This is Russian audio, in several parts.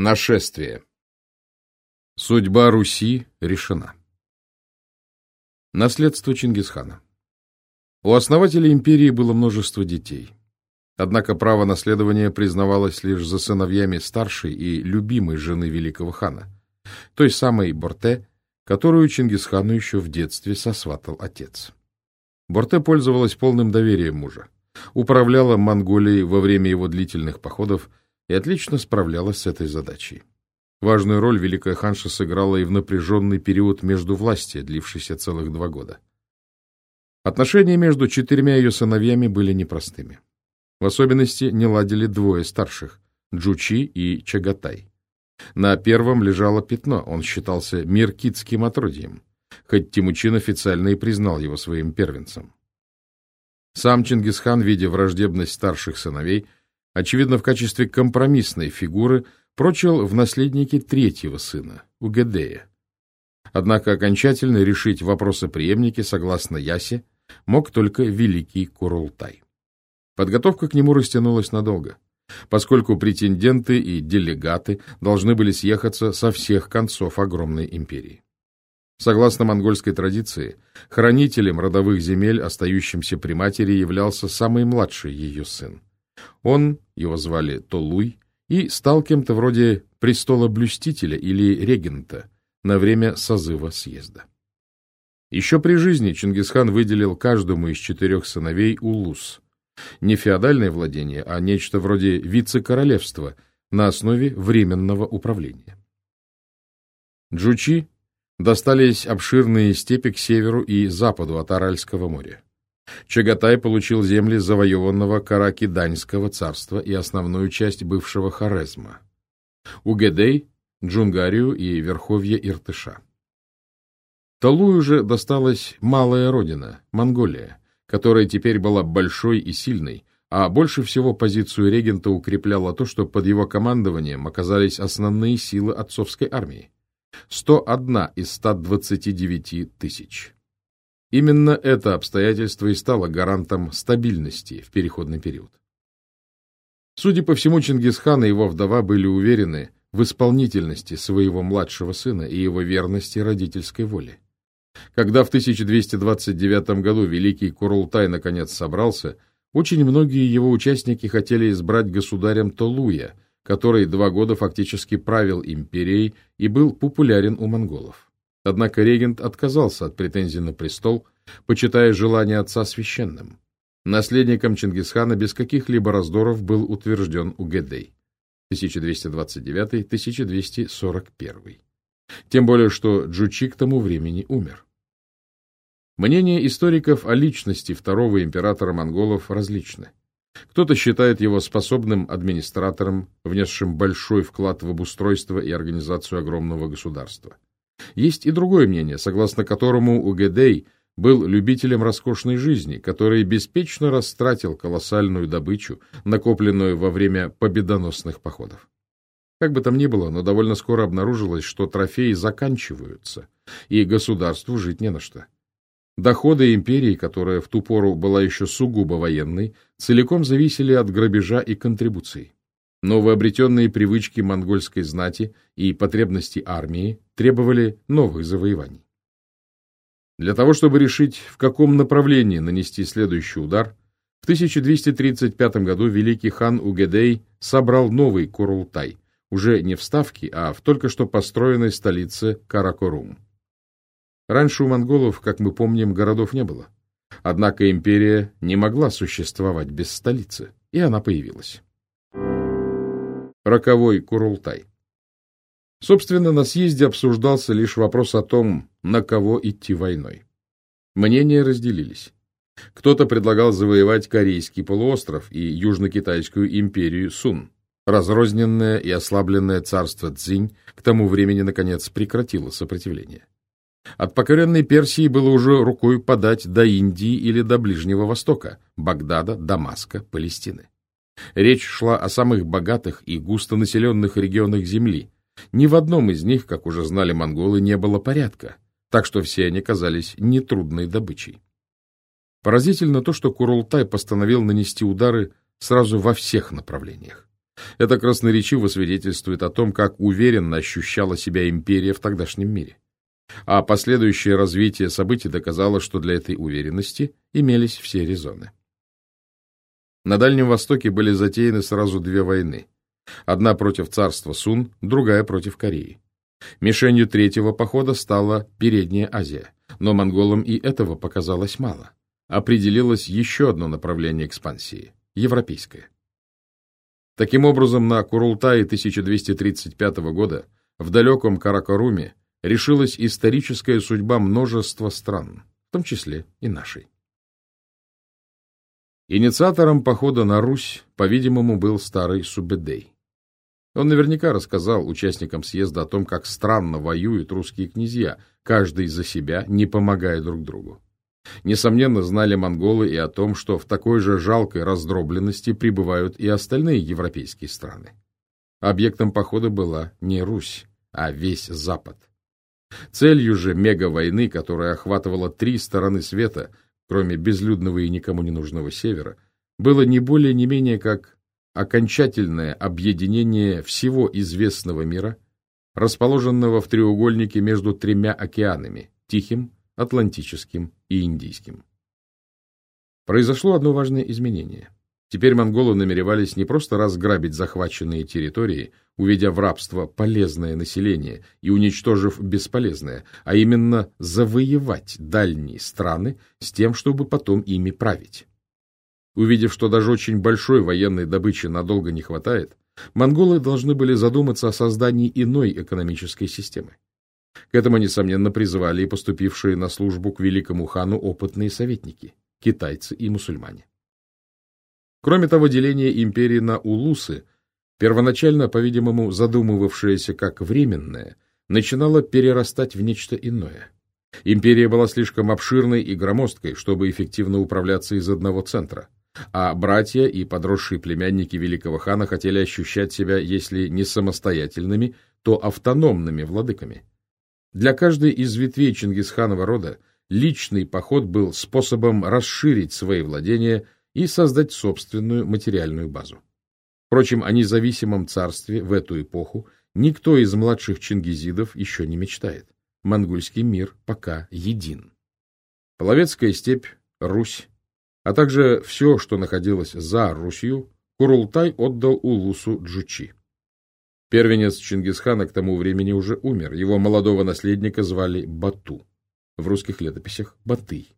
Нашествие. Судьба Руси решена. Наследство Чингисхана. У основателя империи было множество детей. Однако право наследования признавалось лишь за сыновьями старшей и любимой жены великого хана, той самой Борте, которую Чингисхану еще в детстве сосватал отец. Борте пользовалась полным доверием мужа, управляла Монголией во время его длительных походов и отлично справлялась с этой задачей. Важную роль Великая Ханша сыграла и в напряженный период между власти, длившийся целых два года. Отношения между четырьмя ее сыновьями были непростыми. В особенности не ладили двое старших – Джучи и Чагатай. На первом лежало пятно, он считался миркитским отродьем, хоть Тимучин официально и признал его своим первенцем. Сам Чингисхан, видя враждебность старших сыновей, очевидно, в качестве компромиссной фигуры прочил в наследнике третьего сына, Угедея. Однако окончательно решить вопросы преемники, согласно Ясе, мог только великий Курултай. Подготовка к нему растянулась надолго, поскольку претенденты и делегаты должны были съехаться со всех концов огромной империи. Согласно монгольской традиции, хранителем родовых земель, остающимся при матери, являлся самый младший ее сын. Он, его звали Толуй, и стал кем-то вроде престола-блюстителя или регента на время созыва съезда. Еще при жизни Чингисхан выделил каждому из четырех сыновей улус. Не феодальное владение, а нечто вроде вице-королевства на основе временного управления. Джучи достались обширные степи к северу и западу от Аральского моря. Чагатай получил земли завоеванного Каракиданьского царства и основную часть бывшего Хорезма. Угедей – Джунгарию и верховье Иртыша. Талую же досталась малая родина – Монголия, которая теперь была большой и сильной, а больше всего позицию регента укрепляло то, что под его командованием оказались основные силы отцовской армии – 101 из 129 тысяч. Именно это обстоятельство и стало гарантом стабильности в переходный период. Судя по всему, Чингисхан и его вдова были уверены в исполнительности своего младшего сына и его верности родительской воле. Когда в 1229 году великий Курултай наконец собрался, очень многие его участники хотели избрать государем Толуя, который два года фактически правил империей и был популярен у монголов. Однако регент отказался от претензий на престол, почитая желание отца священным. Наследником Чингисхана без каких-либо раздоров был утвержден Угедей 1229-1241. Тем более, что Джучи к тому времени умер. Мнения историков о личности второго императора монголов различны. Кто-то считает его способным администратором, внесшим большой вклад в обустройство и организацию огромного государства. Есть и другое мнение, согласно которому Угедей был любителем роскошной жизни, который беспечно растратил колоссальную добычу, накопленную во время победоносных походов. Как бы там ни было, но довольно скоро обнаружилось, что трофеи заканчиваются, и государству жить не на что. Доходы империи, которая в ту пору была еще сугубо военной, целиком зависели от грабежа и контрибуций. Новообретенные привычки монгольской знати и потребности армии требовали новых завоеваний. Для того, чтобы решить, в каком направлении нанести следующий удар, в 1235 году великий хан Угедей собрал новый Курултай, уже не в Ставке, а в только что построенной столице Каракорум. Раньше у монголов, как мы помним, городов не было. Однако империя не могла существовать без столицы, и она появилась роковой Курултай. Собственно, на съезде обсуждался лишь вопрос о том, на кого идти войной. Мнения разделились. Кто-то предлагал завоевать Корейский полуостров и Южно-Китайскую империю Сун. Разрозненное и ослабленное царство Цзинь к тому времени, наконец, прекратило сопротивление. От покоренной Персии было уже рукой подать до Индии или до Ближнего Востока, Багдада, Дамаска, Палестины. Речь шла о самых богатых и густонаселенных регионах Земли. Ни в одном из них, как уже знали монголы, не было порядка, так что все они казались нетрудной добычей. Поразительно то, что Курултай постановил нанести удары сразу во всех направлениях. Это красноречиво свидетельствует о том, как уверенно ощущала себя империя в тогдашнем мире. А последующее развитие событий доказало, что для этой уверенности имелись все резоны. На Дальнем Востоке были затеяны сразу две войны. Одна против царства Сун, другая против Кореи. Мишенью третьего похода стала Передняя Азия, но монголам и этого показалось мало. Определилось еще одно направление экспансии – европейское. Таким образом, на Курултае 1235 года в далеком Каракаруме решилась историческая судьба множества стран, в том числе и нашей. Инициатором похода на Русь, по-видимому, был старый Субедей. Он наверняка рассказал участникам съезда о том, как странно воюют русские князья, каждый за себя, не помогая друг другу. Несомненно, знали монголы и о том, что в такой же жалкой раздробленности пребывают и остальные европейские страны. Объектом похода была не Русь, а весь Запад. Целью же мегавойны, которая охватывала три стороны света, кроме безлюдного и никому не нужного севера, было не более не менее как окончательное объединение всего известного мира, расположенного в треугольнике между тремя океанами – Тихим, Атлантическим и Индийским. Произошло одно важное изменение. Теперь монголы намеревались не просто разграбить захваченные территории, уведя в рабство полезное население и уничтожив бесполезное, а именно завоевать дальние страны с тем, чтобы потом ими править. Увидев, что даже очень большой военной добычи надолго не хватает, монголы должны были задуматься о создании иной экономической системы. К этому, несомненно, призывали и поступившие на службу к великому хану опытные советники – китайцы и мусульмане. Кроме того, деление империи на улусы, первоначально, по-видимому, задумывавшееся как временное, начинало перерастать в нечто иное. Империя была слишком обширной и громоздкой, чтобы эффективно управляться из одного центра, а братья и подросшие племянники великого хана хотели ощущать себя, если не самостоятельными, то автономными владыками. Для каждой из ветвей Чингисханова рода личный поход был способом расширить свои владения и создать собственную материальную базу. Впрочем, о независимом царстве в эту эпоху никто из младших чингизидов еще не мечтает. Монгольский мир пока един. Половецкая степь, Русь, а также все, что находилось за Русью, Курултай отдал Улусу Джучи. Первенец Чингисхана к тому времени уже умер. Его молодого наследника звали Бату. В русских летописях – Батый.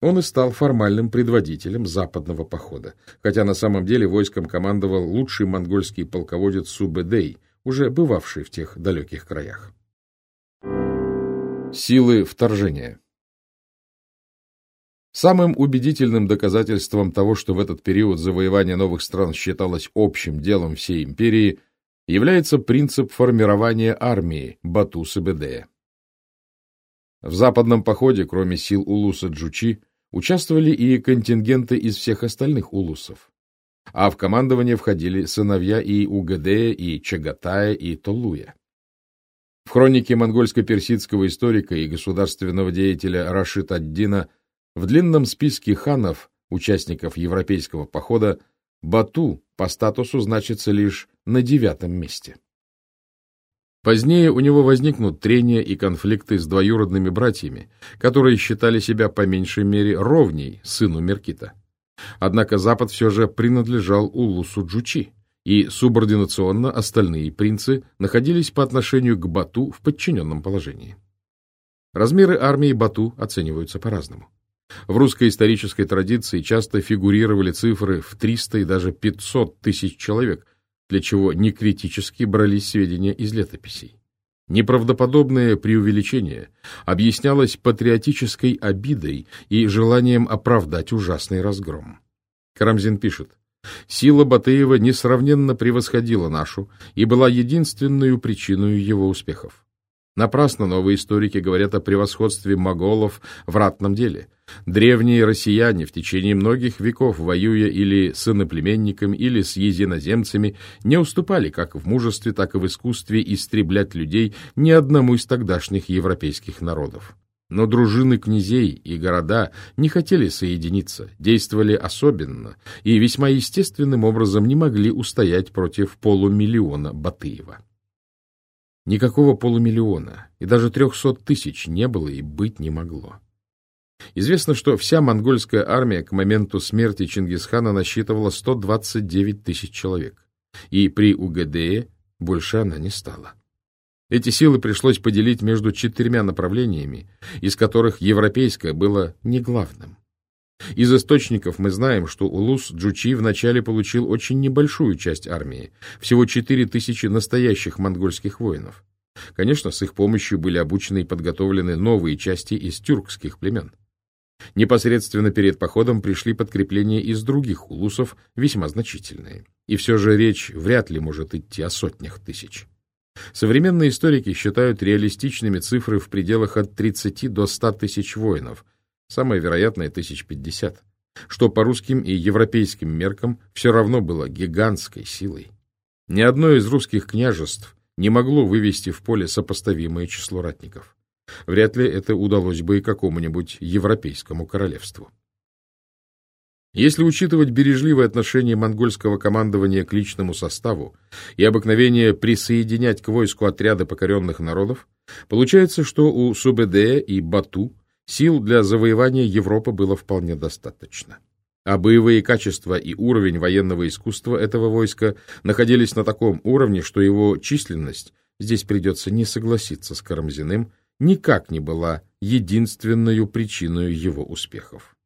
Он и стал формальным предводителем западного похода, хотя на самом деле войском командовал лучший монгольский полководец Субэдэй, уже бывавший в тех далеких краях. Силы вторжения Самым убедительным доказательством того, что в этот период завоевание новых стран считалось общим делом всей империи – является принцип формирования армии Бату-Сабедея. В западном походе, кроме сил улуса Джучи, участвовали и контингенты из всех остальных улусов. А в командование входили сыновья и Угадея, и Чагатая, и Толуя. В хронике монгольско-персидского историка и государственного деятеля Рашид ад-Дина в длинном списке ханов, участников европейского похода, Бату по статусу значится лишь на девятом месте. Позднее у него возникнут трения и конфликты с двоюродными братьями, которые считали себя по меньшей мере ровней сыну Меркита. Однако Запад все же принадлежал Улусу Джучи, и субординационно остальные принцы находились по отношению к Бату в подчиненном положении. Размеры армии Бату оцениваются по-разному. В русской исторической традиции часто фигурировали цифры в 300 и даже 500 тысяч человек, для чего некритически брались сведения из летописей. Неправдоподобное преувеличение объяснялось патриотической обидой и желанием оправдать ужасный разгром. Карамзин пишет, «Сила Батыева несравненно превосходила нашу и была единственной причиной его успехов. Напрасно новые историки говорят о превосходстве моголов в ратном деле. Древние россияне в течение многих веков, воюя или с иноплеменниками, или с езиноземцами, не уступали как в мужестве, так и в искусстве истреблять людей ни одному из тогдашних европейских народов. Но дружины князей и города не хотели соединиться, действовали особенно и весьма естественным образом не могли устоять против полумиллиона Батыева. Никакого полумиллиона и даже трехсот тысяч не было и быть не могло. Известно, что вся монгольская армия к моменту смерти Чингисхана насчитывала 129 тысяч человек, и при Угадее больше она не стала. Эти силы пришлось поделить между четырьмя направлениями, из которых европейское было не главным. Из источников мы знаем, что Улус Джучи вначале получил очень небольшую часть армии, всего 4 тысячи настоящих монгольских воинов. Конечно, с их помощью были обучены и подготовлены новые части из тюркских племен. Непосредственно перед походом пришли подкрепления из других улусов, весьма значительные. И все же речь вряд ли может идти о сотнях тысяч. Современные историки считают реалистичными цифры в пределах от 30 до 100 тысяч воинов, самое вероятное – 1050, что по русским и европейским меркам все равно было гигантской силой. Ни одно из русских княжеств не могло вывести в поле сопоставимое число ратников. Вряд ли это удалось бы и какому-нибудь европейскому королевству. Если учитывать бережливое отношение монгольского командования к личному составу и обыкновение присоединять к войску отряды покоренных народов, получается, что у Субэдея и Бату сил для завоевания Европы было вполне достаточно. А боевые качества и уровень военного искусства этого войска находились на таком уровне, что его численность, здесь придется не согласиться с Карамзиным, никак не была единственной причиной его успехов.